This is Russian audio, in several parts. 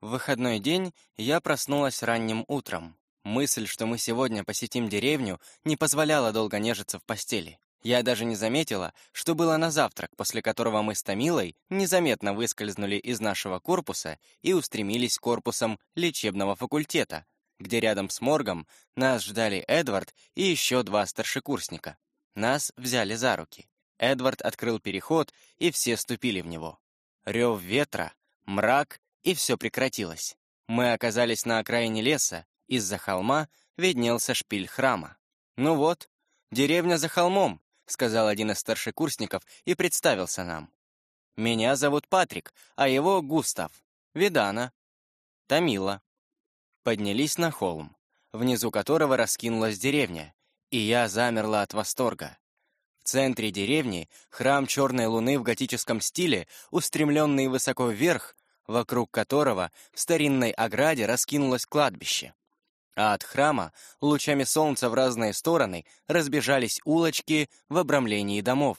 В выходной день я проснулась ранним утром. Мысль, что мы сегодня посетим деревню, не позволяла долго нежиться в постели. Я даже не заметила, что было на завтрак, после которого мы с Томилой незаметно выскользнули из нашего корпуса и устремились корпусом лечебного факультета, где рядом с моргом нас ждали Эдвард и еще два старшекурсника. Нас взяли за руки. Эдвард открыл переход, и все ступили в него. Рев ветра, мрак, и все прекратилось. Мы оказались на окраине леса, из-за холма виднелся шпиль храма. «Ну вот, деревня за холмом», — сказал один из старшекурсников и представился нам. «Меня зовут Патрик, а его Густав. Видана. Тамила». Поднялись на холм, внизу которого раскинулась деревня, и я замерла от восторга. В центре деревни храм Черной Луны в готическом стиле, устремленный высоко вверх, вокруг которого в старинной ограде раскинулось кладбище. А от храма лучами солнца в разные стороны разбежались улочки в обрамлении домов.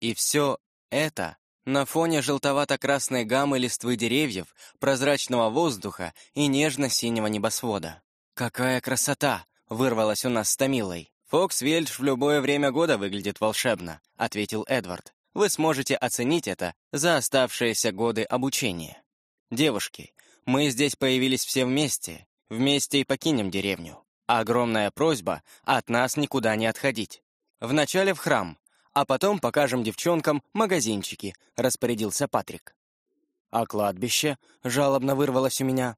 И все это на фоне желтовато-красной гаммы листвы деревьев, прозрачного воздуха и нежно-синего небосвода. «Какая красота!» — вырвалась у нас с Томилой. «Фокс Вельдж в любое время года выглядит волшебно», — ответил Эдвард. «Вы сможете оценить это за оставшиеся годы обучения». «Девушки, мы здесь появились все вместе, вместе и покинем деревню. Огромная просьба от нас никуда не отходить. Вначале в храм, а потом покажем девчонкам магазинчики», — распорядился Патрик. «А кладбище?» — жалобно вырвалось у меня.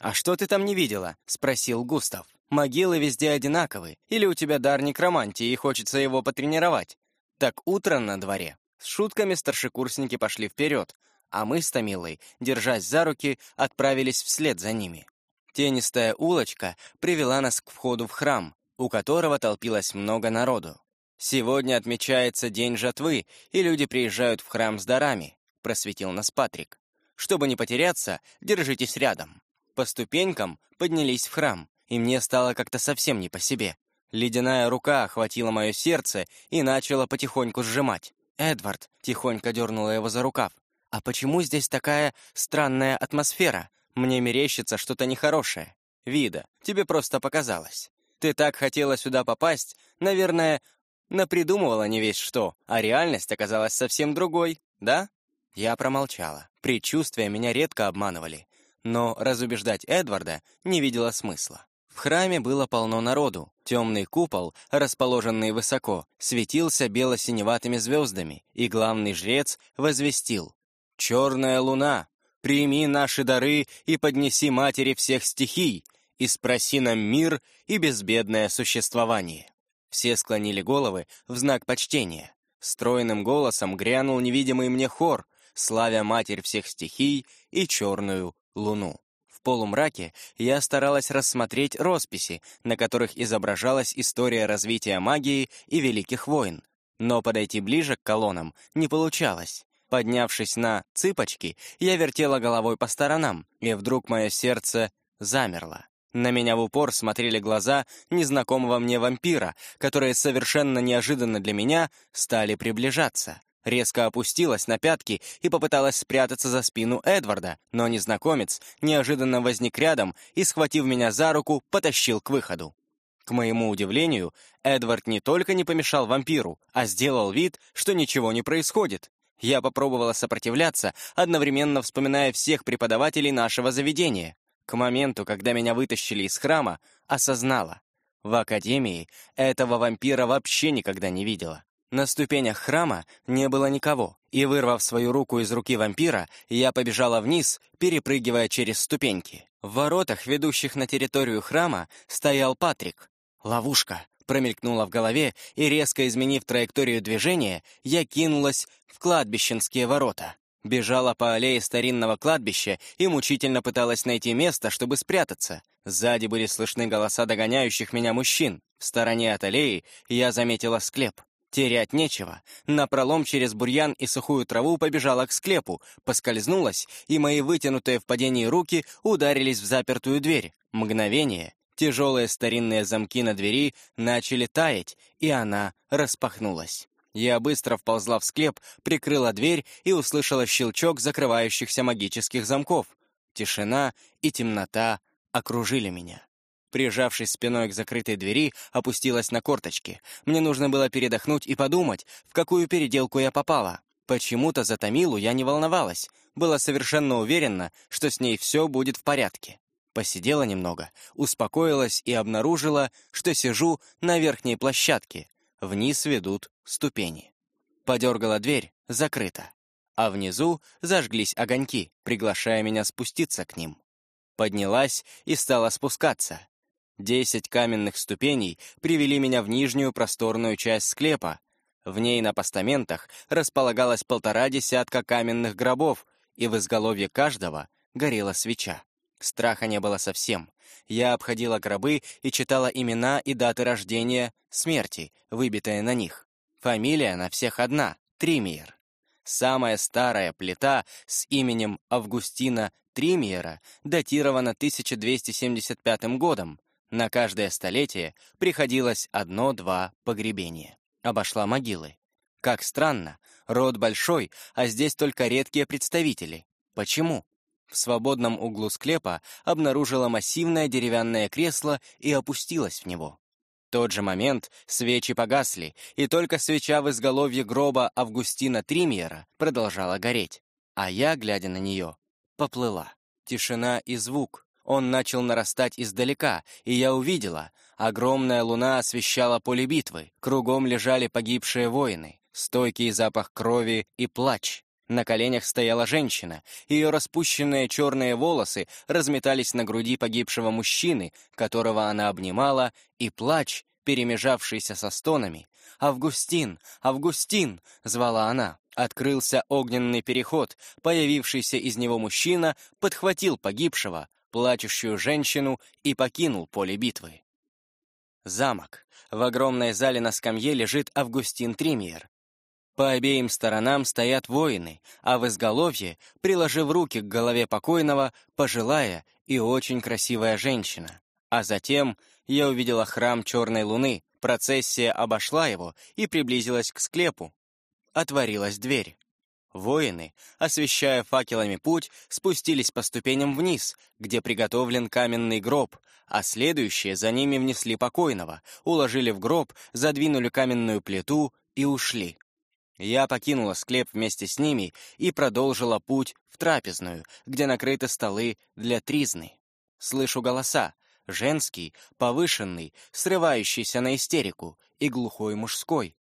«А что ты там не видела?» — спросил Густав. Могилы везде одинаковы, или у тебя дар некромантии и хочется его потренировать. Так утро на дворе. С шутками старшекурсники пошли вперед, а мы с Томилой, держась за руки, отправились вслед за ними. Тенистая улочка привела нас к входу в храм, у которого толпилось много народу. «Сегодня отмечается День жатвы, и люди приезжают в храм с дарами», — просветил нас Патрик. «Чтобы не потеряться, держитесь рядом». По ступенькам поднялись в храм, и мне стало как-то совсем не по себе. Ледяная рука охватила мое сердце и начала потихоньку сжимать. «Эдвард», — тихонько дернула его за рукав, «а почему здесь такая странная атмосфера? Мне мерещится что-то нехорошее. Вида, тебе просто показалось. Ты так хотела сюда попасть, наверное, напридумывала не весь что, а реальность оказалась совсем другой, да?» Я промолчала. Предчувствия меня редко обманывали, но разубеждать Эдварда не видела смысла. В храме было полно народу. Темный купол, расположенный высоко, светился бело-синеватыми звездами, и главный жрец возвестил «Черная луна, прими наши дары и поднеси матери всех стихий, и спроси нам мир и безбедное существование». Все склонили головы в знак почтения. Стройным голосом грянул невидимый мне хор, славя Матерь всех стихий и черную луну. В полумраке я старалась рассмотреть росписи, на которых изображалась история развития магии и великих войн. Но подойти ближе к колоннам не получалось. Поднявшись на цыпочки, я вертела головой по сторонам, и вдруг мое сердце замерло. На меня в упор смотрели глаза незнакомого мне вампира, которые совершенно неожиданно для меня стали приближаться резко опустилась на пятки и попыталась спрятаться за спину Эдварда, но незнакомец неожиданно возник рядом и, схватив меня за руку, потащил к выходу. К моему удивлению, Эдвард не только не помешал вампиру, а сделал вид, что ничего не происходит. Я попробовала сопротивляться, одновременно вспоминая всех преподавателей нашего заведения. К моменту, когда меня вытащили из храма, осознала. В академии этого вампира вообще никогда не видела. На ступенях храма не было никого, и, вырвав свою руку из руки вампира, я побежала вниз, перепрыгивая через ступеньки. В воротах, ведущих на территорию храма, стоял Патрик. «Ловушка!» Промелькнула в голове, и, резко изменив траекторию движения, я кинулась в кладбищенские ворота. Бежала по аллее старинного кладбища и мучительно пыталась найти место, чтобы спрятаться. Сзади были слышны голоса догоняющих меня мужчин. В стороне от аллеи я заметила склеп. Терять нечего. Напролом через бурьян и сухую траву побежала к склепу, поскользнулась, и мои вытянутые в падении руки ударились в запертую дверь. Мгновение. Тяжелые старинные замки на двери начали таять, и она распахнулась. Я быстро вползла в склеп, прикрыла дверь и услышала щелчок закрывающихся магических замков. Тишина и темнота окружили меня. Прижавшись спиной к закрытой двери, опустилась на корточки. Мне нужно было передохнуть и подумать, в какую переделку я попала. Почему-то за Томилу я не волновалась. Была совершенно уверена, что с ней все будет в порядке. Посидела немного, успокоилась и обнаружила, что сижу на верхней площадке. Вниз ведут ступени. Подергала дверь, закрыта. А внизу зажглись огоньки, приглашая меня спуститься к ним. Поднялась и стала спускаться. Десять каменных ступеней привели меня в нижнюю просторную часть склепа. В ней на постаментах располагалось полтора десятка каменных гробов, и в изголовье каждого горела свеча. Страха не было совсем. Я обходила гробы и читала имена и даты рождения, смерти, выбитые на них. Фамилия на всех одна — Тримиер. Самая старая плита с именем Августина Тримиера датирована 1275 годом, на каждое столетие приходилось одно-два погребения. Обошла могилы. Как странно, род большой, а здесь только редкие представители. Почему? В свободном углу склепа обнаружила массивное деревянное кресло и опустилась в него. В тот же момент свечи погасли, и только свеча в изголовье гроба Августина Тримьера продолжала гореть. А я, глядя на нее, поплыла. Тишина и звук, он начал нарастать издалека, и я увидела. Огромная луна освещала поле битвы. Кругом лежали погибшие воины. Стойкий запах крови и плач. На коленях стояла женщина. Ее распущенные черные волосы разметались на груди погибшего мужчины, которого она обнимала, и плач, перемежавшийся со стонами. «Августин! Августин!» — звала она. Открылся огненный переход. Появившийся из него мужчина подхватил погибшего, плачущую женщину и покинул поле битвы. Замок. В огромной зале на скамье лежит Августин Тримьер. По обеим сторонам стоят воины, а в изголовье, приложив руки к голове покойного, пожилая и очень красивая женщина. А затем я увидела храм Черной Луны, процессия обошла его и приблизилась к склепу. Отворилась дверь. Воины, освещая факелами путь, спустились по ступеням вниз, где приготовлен каменный гроб, а следующие за ними внесли покойного, уложили в гроб, задвинули каменную плиту и ушли. Я покинула склеп вместе с ними и продолжила путь в трапезную, где накрыты столы для тризны. Слышу голоса, женский, повышенный, срывающийся на истерику, и глухой мужской.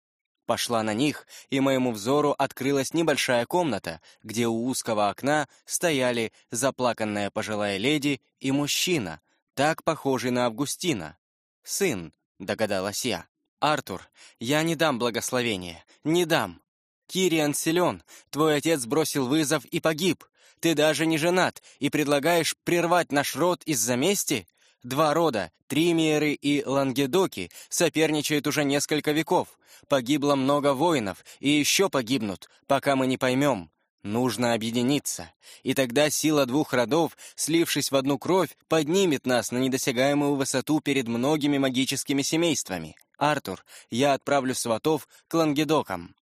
Пошла на них, и моему взору открылась небольшая комната, где у узкого окна стояли заплаканная пожилая леди и мужчина, так похожий на Августина. «Сын», — догадалась я. «Артур, я не дам благословения, не дам. Кириан силен, твой отец бросил вызов и погиб. Ты даже не женат и предлагаешь прервать наш род из-за мести? Два рода, Тримиеры и Лангедоки, соперничают уже несколько веков. Погибло много воинов, и еще погибнут, пока мы не поймем. Нужно объединиться, и тогда сила двух родов, слившись в одну кровь, поднимет нас на недосягаемую высоту перед многими магическими семействами. Артур, я отправлю сватов к Лангедокам.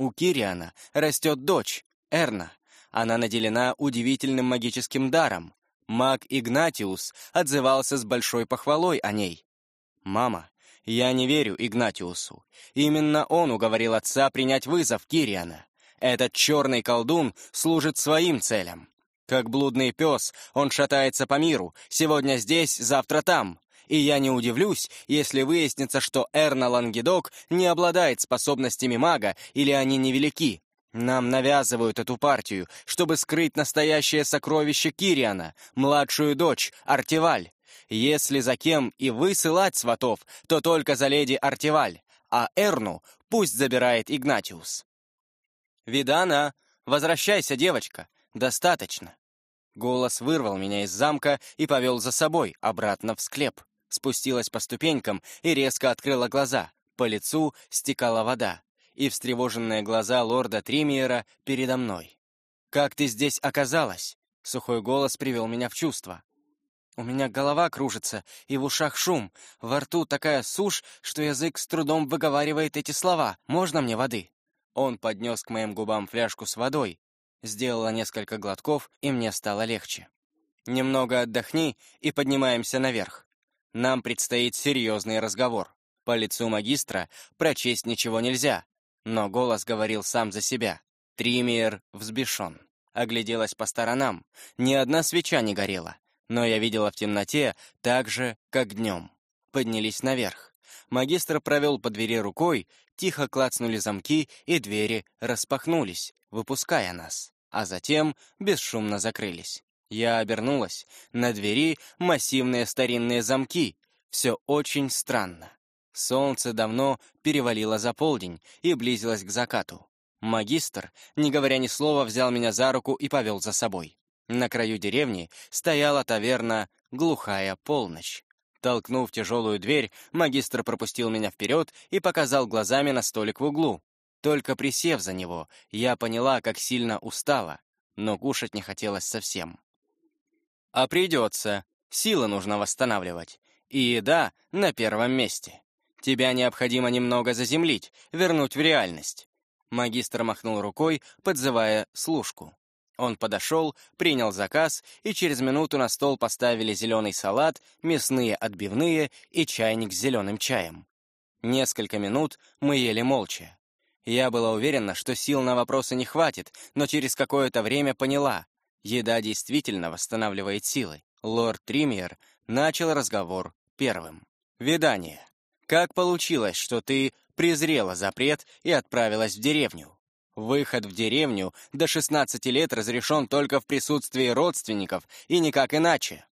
У Кириана растет дочь, Эрна. Она наделена удивительным магическим даром. Маг Игнатиус отзывался с большой похвалой о ней. «Мама, я не верю Игнатиусу. Именно он уговорил отца принять вызов Кириана. Этот черный колдун служит своим целям. Как блудный пес, он шатается по миру, сегодня здесь, завтра там. И я не удивлюсь, если выяснится, что Эрна Лангедок не обладает способностями мага или они невелики. Нам навязывают эту партию, чтобы скрыть настоящее сокровище Кириана, младшую дочь, Артиваль. Если за кем и высылать сватов, то только за леди Артиваль, а Эрну пусть забирает Игнатиус. «Видана, возвращайся, девочка, достаточно». Голос вырвал меня из замка и повел за собой, обратно в склеп. Спустилась по ступенькам и резко открыла глаза. По лицу стекала вода и встревоженные глаза лорда Тримиера передо мной. «Как ты здесь оказалась?» Сухой голос привел меня в чувство. «У меня голова кружится, и в ушах шум. Во рту такая сушь, что язык с трудом выговаривает эти слова. Можно мне воды?» Он поднес к моим губам фляжку с водой. Сделала несколько глотков, и мне стало легче. Немного отдохни и поднимаемся наверх. Нам предстоит серьезный разговор. По лицу магистра прочесть ничего нельзя, но голос говорил сам за себя. Тримиер взбешен. Огляделась по сторонам. Ни одна свеча не горела, но я видела в темноте так же, как днем. Поднялись наверх. Магистр провел по двери рукой, тихо клацнули замки, и двери распахнулись, выпуская нас, а затем бесшумно закрылись. Я обернулась. На двери массивные старинные замки. Все очень странно. Солнце давно перевалило за полдень и близилось к закату. Магистр, не говоря ни слова, взял меня за руку и повел за собой. На краю деревни стояла таверна «Глухая полночь». Толкнув тяжелую дверь, магистр пропустил меня вперед и показал глазами на столик в углу. Только присев за него, я поняла, как сильно устала, но кушать не хотелось совсем. А придется. Силы нужно восстанавливать. И еда на первом месте. Тебя необходимо немного заземлить, вернуть в реальность. Магистр махнул рукой, подзывая служку. Он подошел, принял заказ, и через минуту на стол поставили зеленый салат, мясные отбивные и чайник с зеленым чаем. Несколько минут мы ели молча. Я была уверена, что сил на вопросы не хватит, но через какое-то время поняла, Еда действительно восстанавливает силы. Лорд Триммер начал разговор первым. «Видание. Как получилось, что ты презрела запрет и отправилась в деревню? Выход в деревню до 16 лет разрешен только в присутствии родственников и никак иначе.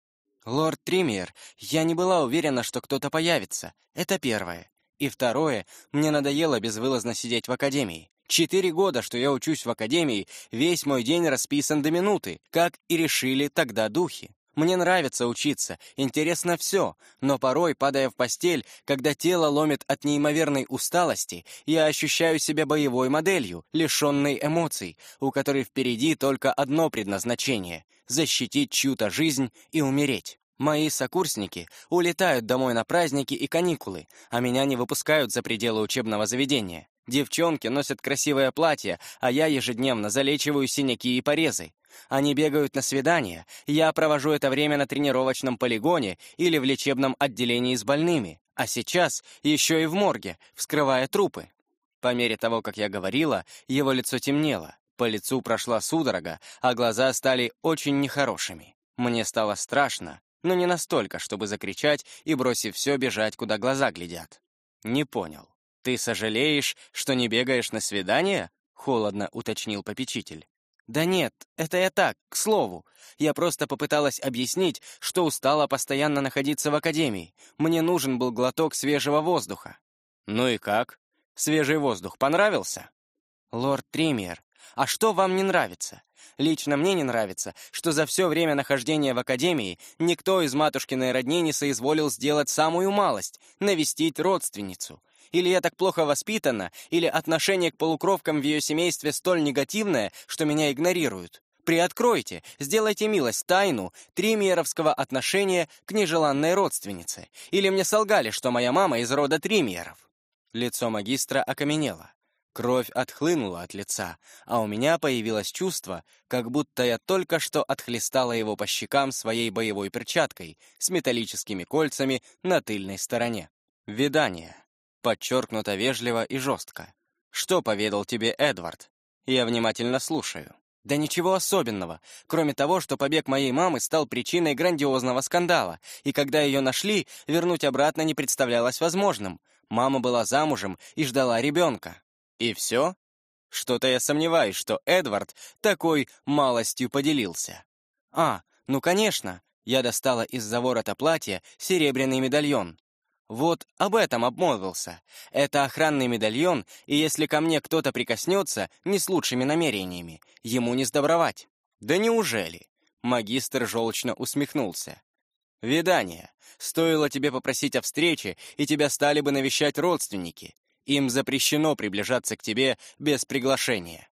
Лорд Триммер, я не была уверена, что кто-то появится. Это первое. И второе, мне надоело безвылазно сидеть в академии. Четыре года, что я учусь в академии, весь мой день расписан до минуты, как и решили тогда духи. Мне нравится учиться, интересно все, но порой, падая в постель, когда тело ломит от неимоверной усталости, я ощущаю себя боевой моделью, лишенной эмоций, у которой впереди только одно предназначение — защитить чью-то жизнь и умереть. Мои сокурсники улетают домой на праздники и каникулы, а меня не выпускают за пределы учебного заведения. Девчонки носят красивое платье, а я ежедневно залечиваю синяки и порезы. Они бегают на свидания, я провожу это время на тренировочном полигоне или в лечебном отделении с больными, а сейчас еще и в морге, вскрывая трупы. По мере того, как я говорила, его лицо темнело, по лицу прошла судорога, а глаза стали очень нехорошими. Мне стало страшно, но не настолько, чтобы закричать и, бросив все, бежать, куда глаза глядят. Не понял. «Ты сожалеешь, что не бегаешь на свидание?» — холодно уточнил попечитель. «Да нет, это я так, к слову. Я просто попыталась объяснить, что устала постоянно находиться в академии. Мне нужен был глоток свежего воздуха». «Ну и как? Свежий воздух понравился?» «Лорд Триммер, а что вам не нравится? Лично мне не нравится, что за все время нахождения в академии никто из матушкиной родни не соизволил сделать самую малость — навестить родственницу. Или я так плохо воспитана, или отношение к полукровкам в ее семействе столь негативное, что меня игнорируют. Приоткройте, сделайте милость тайну тримиеровского отношения к нежеланной родственнице. Или мне солгали, что моя мама из рода тримиеров. Лицо магистра окаменело. Кровь отхлынула от лица, а у меня появилось чувство, как будто я только что отхлестала его по щекам своей боевой перчаткой с металлическими кольцами на тыльной стороне. Видание подчеркнуто вежливо и жестко. «Что поведал тебе Эдвард?» «Я внимательно слушаю». «Да ничего особенного, кроме того, что побег моей мамы стал причиной грандиозного скандала, и когда ее нашли, вернуть обратно не представлялось возможным. Мама была замужем и ждала ребенка». «И все?» «Что-то я сомневаюсь, что Эдвард такой малостью поделился». «А, ну конечно!» Я достала из-за ворота платья серебряный медальон. Вот об этом обмолвился. Это охранный медальон, и если ко мне кто-то прикоснется, не с лучшими намерениями, ему не сдобровать. Да неужели? Магистр желчно усмехнулся. «Видание. Стоило тебе попросить о встрече, и тебя стали бы навещать родственники. Им запрещено приближаться к тебе без приглашения».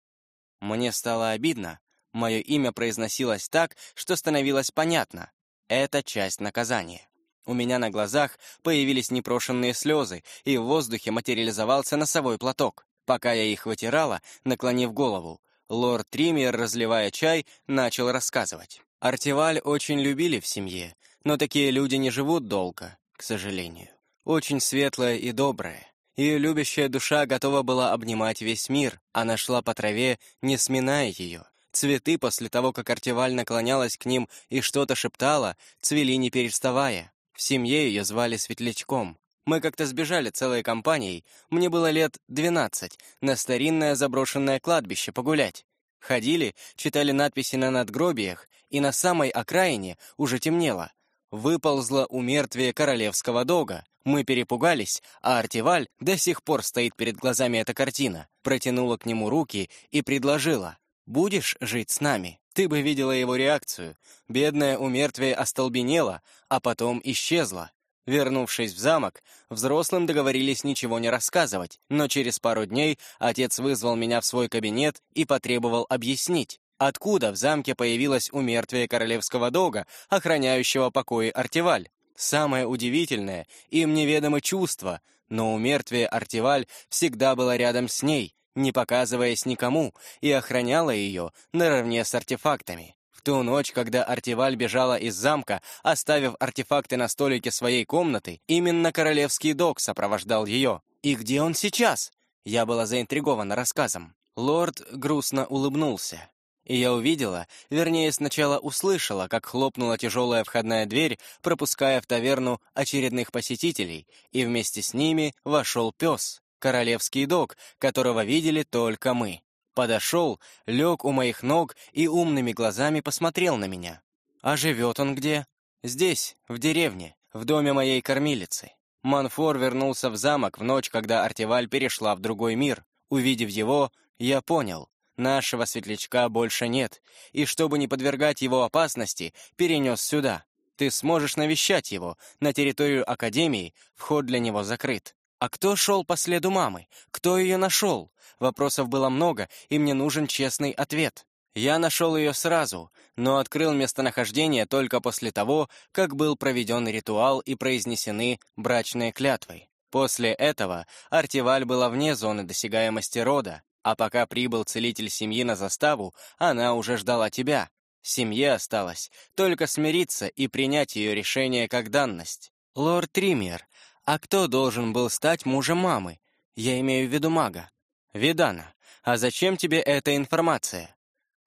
Мне стало обидно. Мое имя произносилось так, что становилось понятно. Это часть наказания. У меня на глазах появились непрошенные слезы, и в воздухе материализовался носовой платок. Пока я их вытирала, наклонив голову, лорд Триммер, разливая чай, начал рассказывать. Артиваль очень любили в семье, но такие люди не живут долго, к сожалению. Очень светлая и добрая. Ее любящая душа готова была обнимать весь мир. Она шла по траве, не сминая ее. Цветы после того, как Артиваль наклонялась к ним и что-то шептала, цвели не переставая. В семье ее звали Светлячком. Мы как-то сбежали целой компанией, мне было лет двенадцать, на старинное заброшенное кладбище погулять. Ходили, читали надписи на надгробиях, и на самой окраине уже темнело. Выползло у мертвия королевского дога. Мы перепугались, а Артиваль до сих пор стоит перед глазами эта картина. Протянула к нему руки и предложила. «Будешь жить с нами?» Ты бы видела его реакцию. Бедная у мертвия остолбенела, а потом исчезла. Вернувшись в замок, взрослым договорились ничего не рассказывать, но через пару дней отец вызвал меня в свой кабинет и потребовал объяснить, откуда в замке появилась умертвие королевского дога, охраняющего покои Артиваль. Самое удивительное, им неведомы чувства, но умертвие Артиваль всегда было рядом с ней, не показываясь никому, и охраняла ее наравне с артефактами ту ночь, когда Артиваль бежала из замка, оставив артефакты на столике своей комнаты, именно королевский док сопровождал ее. И где он сейчас? Я была заинтригована рассказом. Лорд грустно улыбнулся. И я увидела, вернее, сначала услышала, как хлопнула тяжелая входная дверь, пропуская в таверну очередных посетителей, и вместе с ними вошел пес, королевский дог, которого видели только мы. Подошел, лег у моих ног и умными глазами посмотрел на меня. А живет он где? Здесь, в деревне, в доме моей кормилицы. Манфор вернулся в замок в ночь, когда Артеваль перешла в другой мир. Увидев его, я понял, нашего светлячка больше нет, и чтобы не подвергать его опасности, перенес сюда. Ты сможешь навещать его, на территорию Академии вход для него закрыт. А кто шел по следу мамы? Кто ее нашел? Вопросов было много, и мне нужен честный ответ. Я нашел ее сразу, но открыл местонахождение только после того, как был проведен ритуал и произнесены брачные клятвы. После этого Артиваль была вне зоны досягаемости рода, а пока прибыл целитель семьи на заставу, она уже ждала тебя. Семье осталось только смириться и принять ее решение как данность. «Лорд Триммер, а кто должен был стать мужем мамы? Я имею в виду мага. «Видана, а зачем тебе эта информация?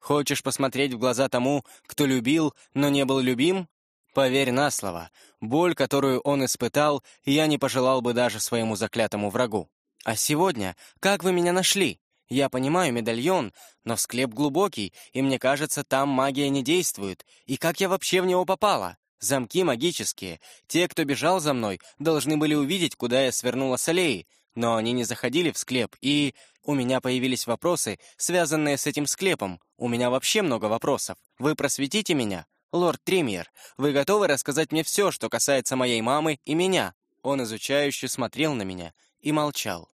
Хочешь посмотреть в глаза тому, кто любил, но не был любим? Поверь на слово, боль, которую он испытал, я не пожелал бы даже своему заклятому врагу. А сегодня, как вы меня нашли? Я понимаю медальон, но склеп глубокий, и мне кажется, там магия не действует. И как я вообще в него попала? Замки магические. Те, кто бежал за мной, должны были увидеть, куда я свернула с аллеи, но они не заходили в склеп, и... У меня появились вопросы, связанные с этим склепом. У меня вообще много вопросов. Вы просветите меня? Лорд Тримьер, вы готовы рассказать мне все, что касается моей мамы и меня?» Он изучающе смотрел на меня и молчал.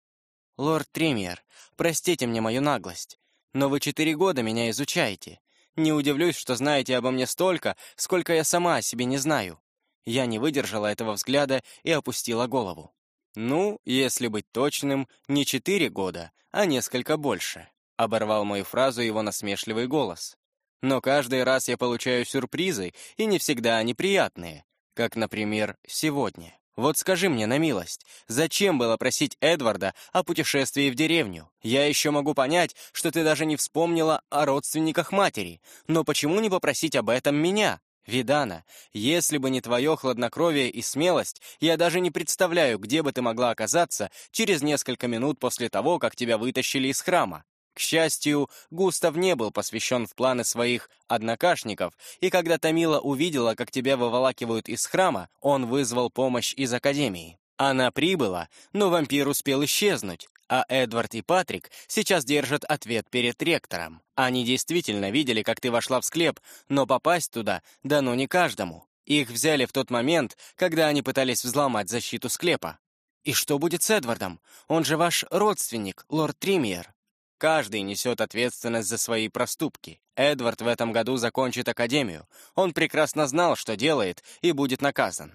«Лорд Тримьер, простите мне мою наглость, но вы четыре года меня изучаете. Не удивлюсь, что знаете обо мне столько, сколько я сама о себе не знаю». Я не выдержала этого взгляда и опустила голову. «Ну, если быть точным, не четыре года, а несколько больше», — оборвал мою фразу его насмешливый голос. «Но каждый раз я получаю сюрпризы, и не всегда они приятные, как, например, сегодня. Вот скажи мне на милость, зачем было просить Эдварда о путешествии в деревню? Я еще могу понять, что ты даже не вспомнила о родственниках матери, но почему не попросить об этом меня?» «Видана, если бы не твое хладнокровие и смелость, я даже не представляю, где бы ты могла оказаться через несколько минут после того, как тебя вытащили из храма. К счастью, Густав не был посвящен в планы своих однокашников, и когда Тамила увидела, как тебя выволакивают из храма, он вызвал помощь из Академии. Она прибыла, но вампир успел исчезнуть, а Эдвард и Патрик сейчас держат ответ перед ректором. Они действительно видели, как ты вошла в склеп, но попасть туда дано не каждому. Их взяли в тот момент, когда они пытались взломать защиту склепа. И что будет с Эдвардом? Он же ваш родственник, лорд Тримьер. Каждый несет ответственность за свои проступки. Эдвард в этом году закончит академию. Он прекрасно знал, что делает, и будет наказан.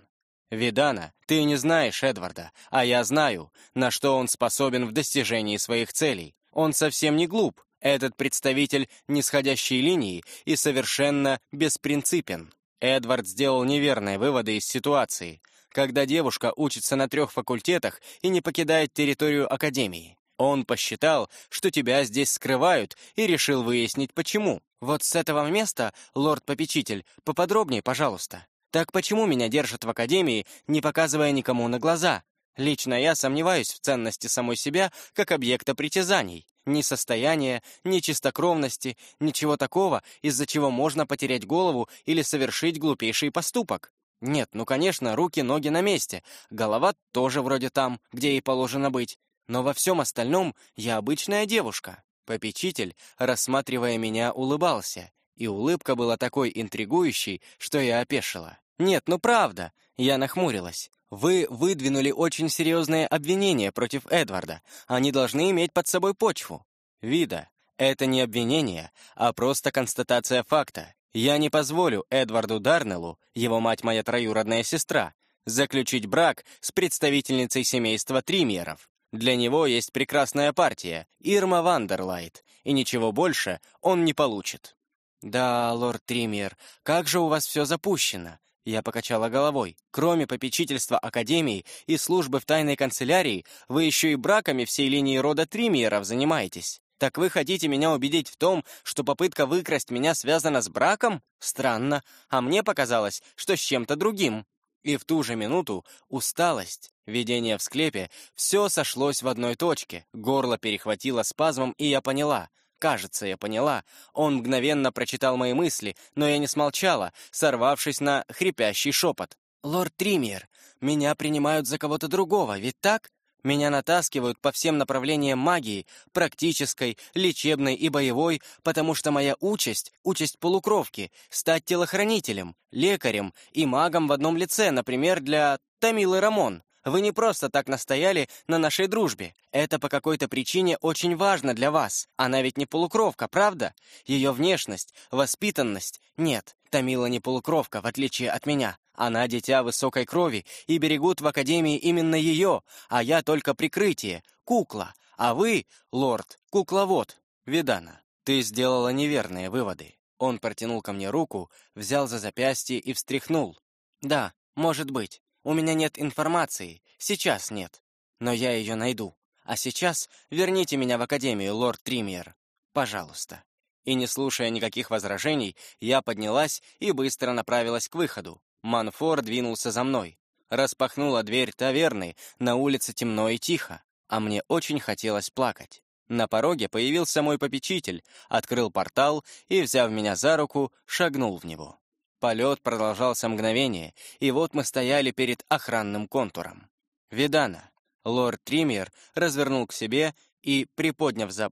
«Видана, ты не знаешь Эдварда, а я знаю, на что он способен в достижении своих целей. Он совсем не глуп, Этот представитель нисходящей линии и совершенно беспринципен. Эдвард сделал неверные выводы из ситуации, когда девушка учится на трех факультетах и не покидает территорию Академии. Он посчитал, что тебя здесь скрывают, и решил выяснить, почему. Вот с этого места, лорд-попечитель, поподробнее, пожалуйста. Так почему меня держат в Академии, не показывая никому на глаза? Лично я сомневаюсь в ценности самой себя как объекта притязаний. Ни состояния, ни чистокровности, ничего такого, из-за чего можно потерять голову или совершить глупейший поступок. Нет, ну конечно, руки, ноги на месте, голова тоже вроде там, где ей положено быть. Но во всем остальном я обычная девушка. Попечитель, рассматривая меня, улыбался, и улыбка была такой интригующей, что я опешила. «Нет, ну правда!» Я нахмурилась. Вы выдвинули очень серьезные обвинения против Эдварда. Они должны иметь под собой почву. Вида, это не обвинение, а просто констатация факта. Я не позволю Эдварду Дарнеллу, его мать моя троюродная сестра, заключить брак с представительницей семейства Тримьеров. Для него есть прекрасная партия, Ирма Вандерлайт, и ничего больше он не получит. «Да, лорд Триммер, как же у вас все запущено? Я покачала головой. Кроме попечительства Академии и службы в тайной канцелярии, вы еще и браками всей линии рода Тримиеров занимаетесь. Так вы хотите меня убедить в том, что попытка выкрасть меня связана с браком? Странно. А мне показалось, что с чем-то другим. И в ту же минуту усталость, видение в склепе, все сошлось в одной точке. Горло перехватило спазмом, и я поняла — Кажется, я поняла. Он мгновенно прочитал мои мысли, но я не смолчала, сорвавшись на хрипящий шепот. «Лорд Триммер, меня принимают за кого-то другого, ведь так? Меня натаскивают по всем направлениям магии, практической, лечебной и боевой, потому что моя участь, участь полукровки, стать телохранителем, лекарем и магом в одном лице, например, для Тамилы Рамон. Вы не просто так настояли на нашей дружбе. Это по какой-то причине очень важно для вас. Она ведь не полукровка, правда? Ее внешность, воспитанность... Нет, Тамила не полукровка, в отличие от меня. Она дитя высокой крови, и берегут в Академии именно ее, а я только прикрытие, кукла. А вы, лорд, кукловод. Видана, ты сделала неверные выводы. Он протянул ко мне руку, взял за запястье и встряхнул. Да, может быть. У меня нет информации, сейчас нет. Но я ее найду. А сейчас верните меня в Академию, лорд Триммер. Пожалуйста». И не слушая никаких возражений, я поднялась и быстро направилась к выходу. Манфор двинулся за мной. Распахнула дверь таверны, на улице темно и тихо, а мне очень хотелось плакать. На пороге появился мой попечитель, открыл портал и, взяв меня за руку, шагнул в него. Полет продолжался мгновение, и вот мы стояли перед охранным контуром. Видана. Лорд Триммер развернул к себе и, приподняв за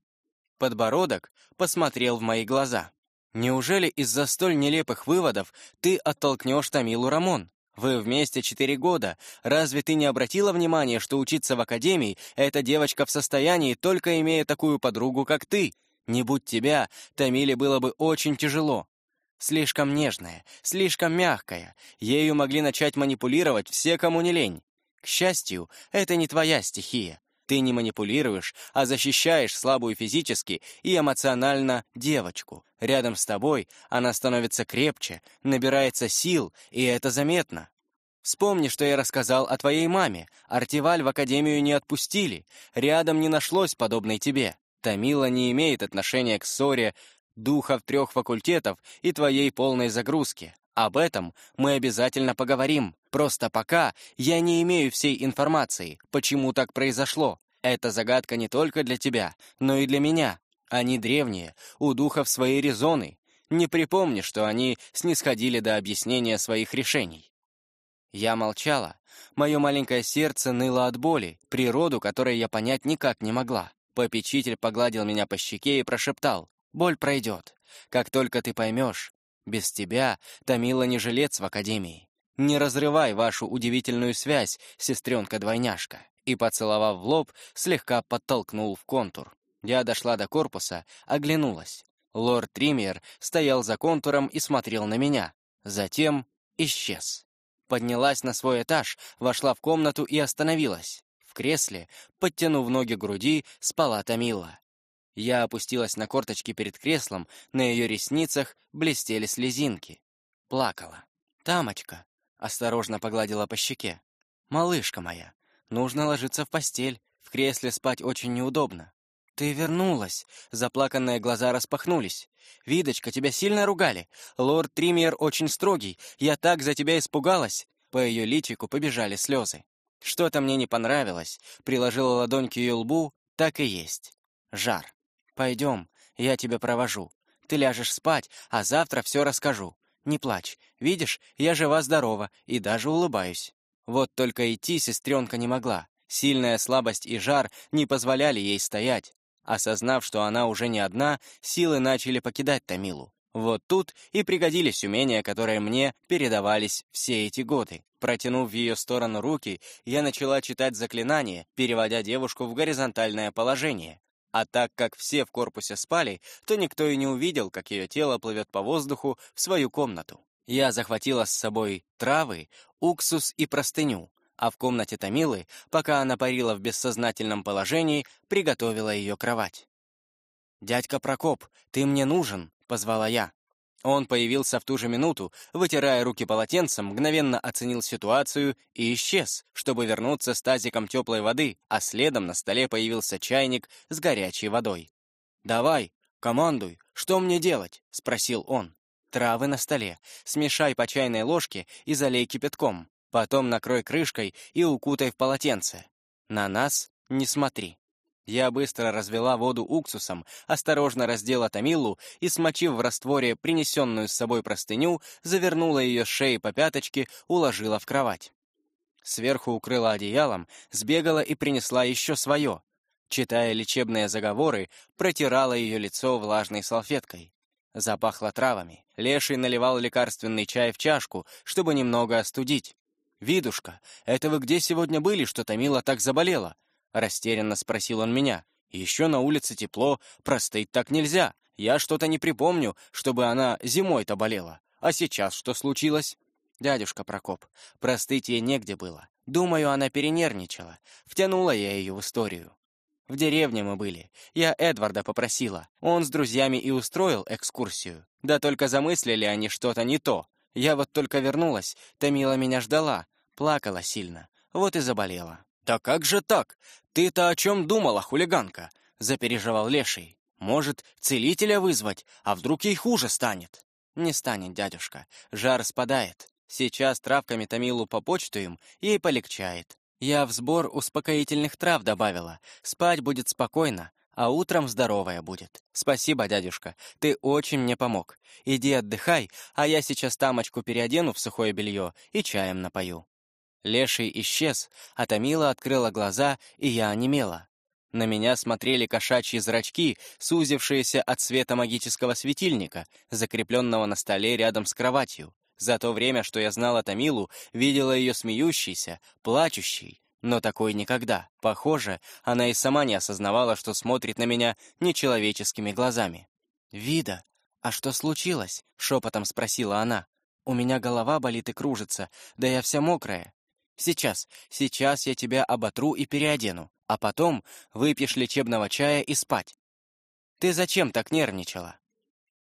подбородок, посмотрел в мои глаза. «Неужели из-за столь нелепых выводов ты оттолкнешь Тамилу Рамон? Вы вместе четыре года. Разве ты не обратила внимания, что учиться в академии эта девочка в состоянии, только имея такую подругу, как ты? Не будь тебя, Тамиле было бы очень тяжело. Слишком нежная, слишком мягкая. Ею могли начать манипулировать все, кому не лень. К счастью, это не твоя стихия. Ты не манипулируешь, а защищаешь слабую физически и эмоционально девочку. Рядом с тобой она становится крепче, набирается сил, и это заметно. Вспомни, что я рассказал о твоей маме. Артиваль в академию не отпустили. Рядом не нашлось подобной тебе. Тамила не имеет отношения к ссоре духов трех факультетов и твоей полной загрузки. Об этом мы обязательно поговорим. Просто пока я не имею всей информации, почему так произошло. Это загадка не только для тебя, но и для меня. Они древние, у духов свои резоны. Не припомни, что они снисходили до объяснения своих решений. Я молчала. Мое маленькое сердце ныло от боли, природу которой я понять никак не могла. Попечитель погладил меня по щеке и прошептал. Боль пройдет. Как только ты поймешь, без тебя Томила не жилец в академии. Не разрывай вашу удивительную связь, сестренка-двойняшка. И, поцеловав в лоб, слегка подтолкнул в контур. Я дошла до корпуса, оглянулась. Лорд Триммер стоял за контуром и смотрел на меня. Затем исчез. Поднялась на свой этаж, вошла в комнату и остановилась. В кресле, подтянув ноги к груди, спала Томила. Я опустилась на корточки перед креслом, на ее ресницах блестели слезинки. Плакала. «Тамочка!» — осторожно погладила по щеке. «Малышка моя, нужно ложиться в постель. В кресле спать очень неудобно». «Ты вернулась!» Заплаканные глаза распахнулись. «Видочка, тебя сильно ругали. Лорд Триммер очень строгий. Я так за тебя испугалась!» По ее личику побежали слезы. Что-то мне не понравилось. Приложила ладонь к ее лбу. Так и есть. Жар. «Пойдем, я тебя провожу. Ты ляжешь спать, а завтра все расскажу. Не плачь. Видишь, я жива-здорова и даже улыбаюсь». Вот только идти сестренка не могла. Сильная слабость и жар не позволяли ей стоять. Осознав, что она уже не одна, силы начали покидать Тамилу. Вот тут и пригодились умения, которые мне передавались все эти годы. Протянув в ее сторону руки, я начала читать заклинание, переводя девушку в горизонтальное положение. А так как все в корпусе спали, то никто и не увидел, как ее тело плывет по воздуху в свою комнату. Я захватила с собой травы, уксус и простыню, а в комнате Томилы, пока она парила в бессознательном положении, приготовила ее кровать. «Дядька Прокоп, ты мне нужен», — позвала я. Он появился в ту же минуту, вытирая руки полотенцем, мгновенно оценил ситуацию и исчез, чтобы вернуться с тазиком теплой воды, а следом на столе появился чайник с горячей водой. «Давай, командуй, что мне делать?» — спросил он. «Травы на столе. Смешай по чайной ложке и залей кипятком. Потом накрой крышкой и укутай в полотенце. На нас не смотри». Я быстро развела воду уксусом, осторожно раздела Томилу и, смочив в растворе принесенную с собой простыню, завернула ее шеи по пяточке, уложила в кровать. Сверху укрыла одеялом, сбегала и принесла еще свое. Читая лечебные заговоры, протирала ее лицо влажной салфеткой. Запахло травами. Леший наливал лекарственный чай в чашку, чтобы немного остудить. «Видушка, это вы где сегодня были, что Томила так заболела?» Растерянно спросил он меня. «Еще на улице тепло, простыть так нельзя. Я что-то не припомню, чтобы она зимой-то болела. А сейчас что случилось?» «Дядюшка Прокоп, простыть ей негде было. Думаю, она перенервничала. Втянула я ее в историю. В деревне мы были. Я Эдварда попросила. Он с друзьями и устроил экскурсию. Да только замыслили они что-то не то. Я вот только вернулась, Томила меня ждала, плакала сильно, вот и заболела. «Да как же так? Ты-то о чем думала, хулиганка?» — запереживал Леший. «Может, целителя вызвать, а вдруг ей хуже станет?» «Не станет, дядюшка. Жар спадает. Сейчас травками Томилу попочтуем, ей полегчает. Я в сбор успокоительных трав добавила. Спать будет спокойно, а утром здоровая будет. Спасибо, дядюшка, ты очень мне помог. Иди отдыхай, а я сейчас тамочку переодену в сухое белье и чаем напою». Леший исчез, а Томила открыла глаза, и я онемела. На меня смотрели кошачьи зрачки, сузившиеся от света магического светильника, закрепленного на столе рядом с кроватью. За то время, что я знала Томилу, видела ее смеющейся, плачущей, но такой никогда. Похоже, она и сама не осознавала, что смотрит на меня нечеловеческими глазами. «Вида, а что случилось?» — шепотом спросила она. «У меня голова болит и кружится, да я вся мокрая. Сейчас, сейчас я тебя оботру и переодену, а потом выпьешь лечебного чая и спать. Ты зачем так нервничала?»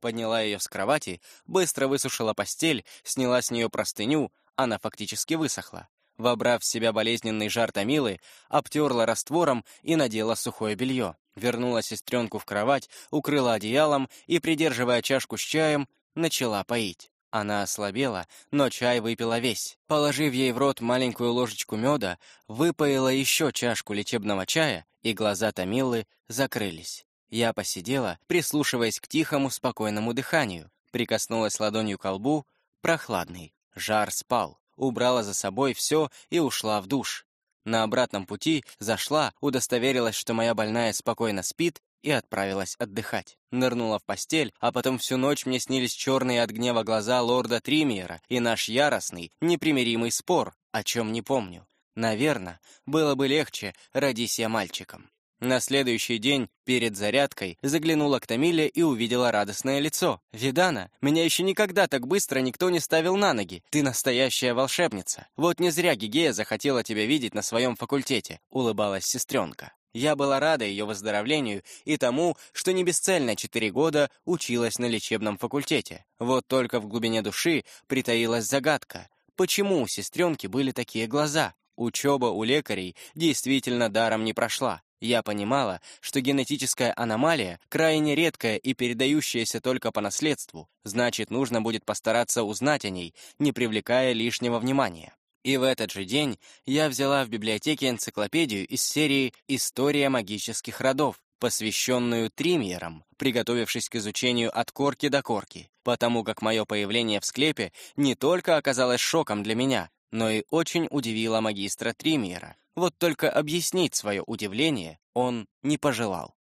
Подняла ее с кровати, быстро высушила постель, сняла с нее простыню, она фактически высохла. Вобрав в себя болезненный жар Томилы, обтерла раствором и надела сухое белье. Вернула сестренку в кровать, укрыла одеялом и, придерживая чашку с чаем, начала поить. Она ослабела, но чай выпила весь. Положив ей в рот маленькую ложечку меда, выпоила еще чашку лечебного чая, и глаза Томилы закрылись. Я посидела, прислушиваясь к тихому, спокойному дыханию, прикоснулась ладонью к лбу, прохладный, жар спал, убрала за собой все и ушла в душ. На обратном пути зашла, удостоверилась, что моя больная спокойно спит, и отправилась отдыхать. Нырнула в постель, а потом всю ночь мне снились черные от гнева глаза лорда Тримиера и наш яростный, непримиримый спор, о чем не помню. Наверное, было бы легче, родись я мальчиком. На следующий день, перед зарядкой, заглянула к Томиле и увидела радостное лицо. «Видана, меня еще никогда так быстро никто не ставил на ноги. Ты настоящая волшебница. Вот не зря Гигея захотела тебя видеть на своем факультете», — улыбалась сестренка. Я была рада ее выздоровлению и тому, что не бесцельно четыре года училась на лечебном факультете. Вот только в глубине души притаилась загадка. Почему у сестренки были такие глаза? Учеба у лекарей действительно даром не прошла. Я понимала, что генетическая аномалия крайне редкая и передающаяся только по наследству, значит, нужно будет постараться узнать о ней, не привлекая лишнего внимания. И в этот же день я взяла в библиотеке энциклопедию из серии «История магических родов», посвященную тримьерам, приготовившись к изучению от корки до корки, потому как мое появление в склепе не только оказалось шоком для меня, но и очень удивило магистра Тримьера. Вот только объяснить свое удивление он не пожелал.